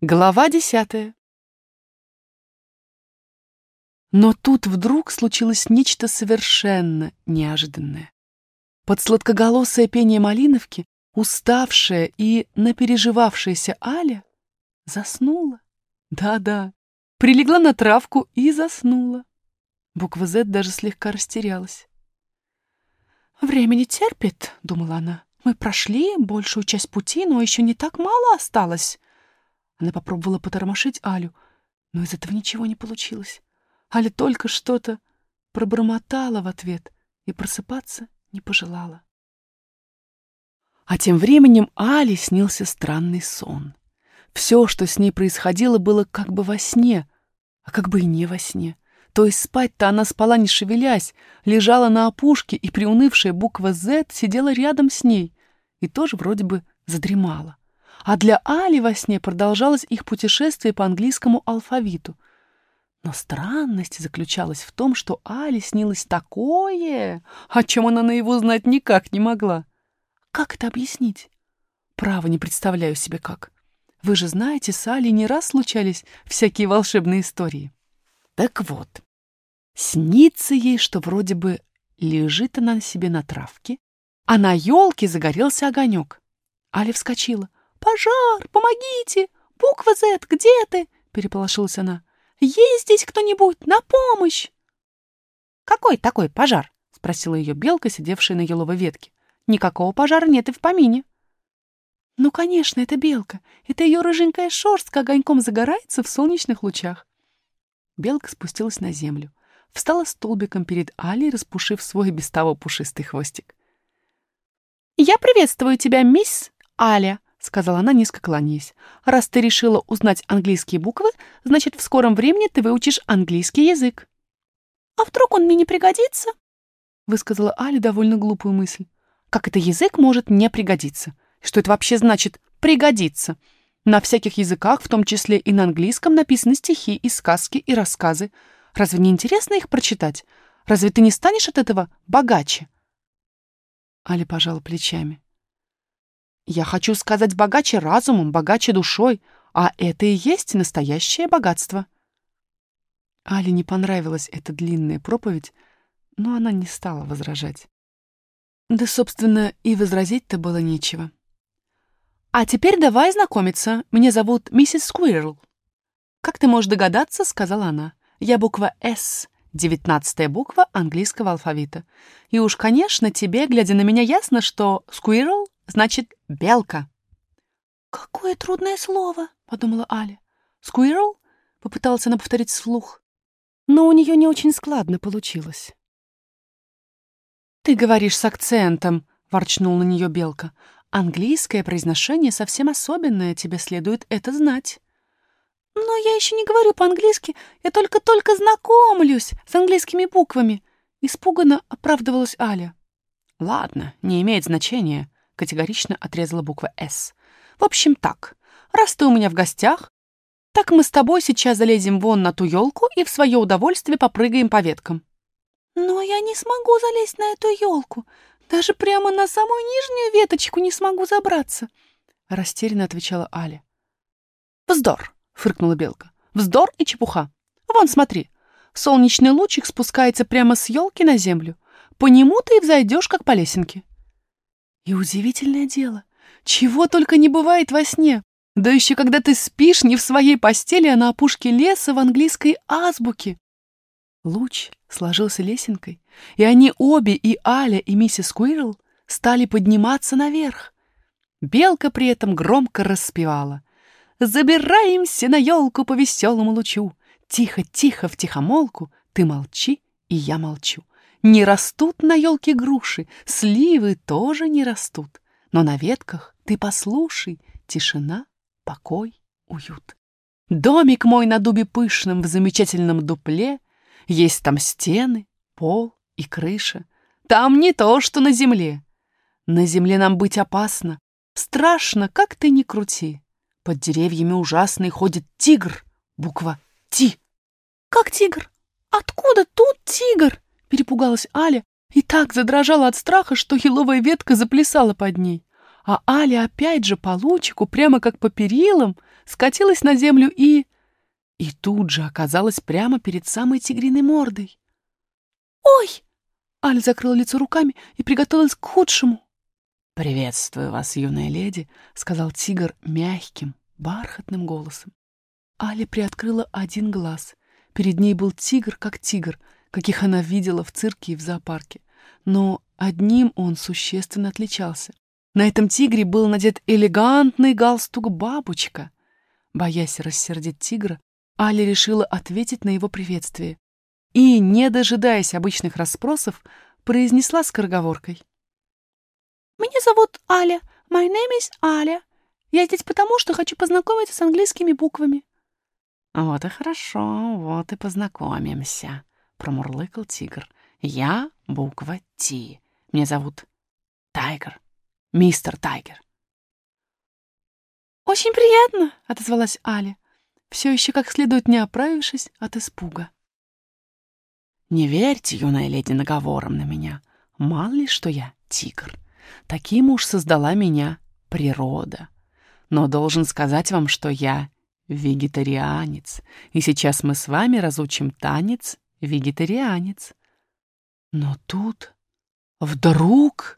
Глава десятая. Но тут вдруг случилось нечто совершенно неожиданное. Под сладкоголосое пение малиновки уставшая и напереживавшаяся Аля заснула. Да-да, прилегла на травку и заснула. Буква «З» даже слегка растерялась. «Время не терпит», — думала она. «Мы прошли большую часть пути, но еще не так мало осталось». Она попробовала потормошить Алю, но из этого ничего не получилось. Аля только что-то пробормотала в ответ и просыпаться не пожелала. А тем временем Але снился странный сон. Все, что с ней происходило, было как бы во сне, а как бы и не во сне. То есть спать-то она спала не шевелясь, лежала на опушке, и приунывшая буква «З» сидела рядом с ней и тоже вроде бы задремала а для Али во сне продолжалось их путешествие по английскому алфавиту. Но странность заключалась в том, что Али снилось такое, о чем она на его знать никак не могла. Как это объяснить? Право не представляю себе как. Вы же знаете, с Али не раз случались всякие волшебные истории. Так вот, снится ей, что вроде бы лежит она себе на травке, а на елке загорелся огонек. Али вскочила. «Пожар! Помогите! Буква Z, где ты?» — переполошилась она. «Есть здесь кто-нибудь? На помощь!» «Какой такой пожар?» — спросила ее белка, сидевшая на еловой ветке. «Никакого пожара нет и в помине». «Ну, конечно, это белка. Это ее рыженькая шерстка огоньком загорается в солнечных лучах». Белка спустилась на землю, встала столбиком перед Алей, распушив свой без того пушистый хвостик. «Я приветствую тебя, мисс Аля», — сказала она, низко кланяясь. «Раз ты решила узнать английские буквы, значит, в скором времени ты выучишь английский язык». «А вдруг он мне не пригодится?» — высказала Аля довольно глупую мысль. «Как это язык может не пригодиться? Что это вообще значит «пригодиться»?» На всяких языках, в том числе и на английском, написаны стихи и сказки и рассказы. Разве не интересно их прочитать? Разве ты не станешь от этого богаче?» Аля пожала плечами. Я хочу сказать богаче разумом, богаче душой, а это и есть настоящее богатство. Але не понравилась эта длинная проповедь, но она не стала возражать. Да, собственно, и возразить-то было нечего. «А теперь давай знакомиться. Меня зовут миссис Сквирл». «Как ты можешь догадаться», — сказала она, — «я буква «С», девятнадцатая буква английского алфавита. И уж, конечно, тебе, глядя на меня, ясно, что «Squirrel» значит белка. «Какое трудное слово!» — подумала Аля. «Squirrel?» — попыталась она повторить вслух. Но у нее не очень складно получилось. «Ты говоришь с акцентом», — ворчнул на нее белка. «Английское произношение совсем особенное, тебе следует это знать». «Но я еще не говорю по-английски, я только-только знакомлюсь с английскими буквами», — испуганно оправдывалась Аля. «Ладно, не имеет значения», категорично отрезала буква «С». «В общем, так. Раз ты у меня в гостях, так мы с тобой сейчас залезем вон на ту елку и в свое удовольствие попрыгаем по веткам». «Но я не смогу залезть на эту елку. Даже прямо на самую нижнюю веточку не смогу забраться», — растерянно отвечала Аля. «Вздор!» — фыркнула Белка. «Вздор и чепуха. Вон, смотри, солнечный лучик спускается прямо с елки на землю. По нему ты и взойдешь, как по лесенке». И удивительное дело, чего только не бывает во сне. Да еще когда ты спишь не в своей постели, а на опушке леса в английской азбуке. Луч сложился лесенкой, и они обе, и Аля, и миссис Куирл, стали подниматься наверх. Белка при этом громко распевала. «Забираемся на елку по веселому лучу. Тихо-тихо в тихомолку, ты молчи, и я молчу. Не растут на елке груши, сливы тоже не растут. Но на ветках ты послушай, тишина, покой, уют. Домик мой на дубе пышном в замечательном дупле, Есть там стены, пол и крыша. Там не то, что на земле. На земле нам быть опасно, страшно, как ты ни крути. Под деревьями ужасный ходит тигр, буква «Ти». «Как тигр? Откуда тут тигр?» Перепугалась Аля и так задрожала от страха, что еловая ветка заплясала под ней. а Аля опять же по лучику, прямо как по перилам, скатилась на землю и... И тут же оказалась прямо перед самой тигриной мордой. «Ой!» Аля закрыла лицо руками и приготовилась к худшему. «Приветствую вас, юная леди», — сказал тигр мягким, бархатным голосом. Аля приоткрыла один глаз. Перед ней был тигр, как тигр, каких она видела в цирке и в зоопарке. Но одним он существенно отличался. На этом тигре был надет элегантный галстук-бабочка. Боясь рассердить тигра, Аля решила ответить на его приветствие и, не дожидаясь обычных расспросов, произнесла скороговоркой. «Меня зовут Аля. My name is Аля. Я здесь потому, что хочу познакомиться с английскими буквами». «Вот и хорошо, вот и познакомимся», — промурлыкал тигр. «Я буква Т. Меня зовут Тайгер, мистер Тайгер». «Очень приятно», — отозвалась Аля, все еще как следует не оправившись от испуга. Не верьте, юная леди, наговором на меня. Мало ли, что я тигр. Таким уж создала меня природа. Но должен сказать вам, что я вегетарианец, и сейчас мы с вами разучим танец вегетарианец. Но тут вдруг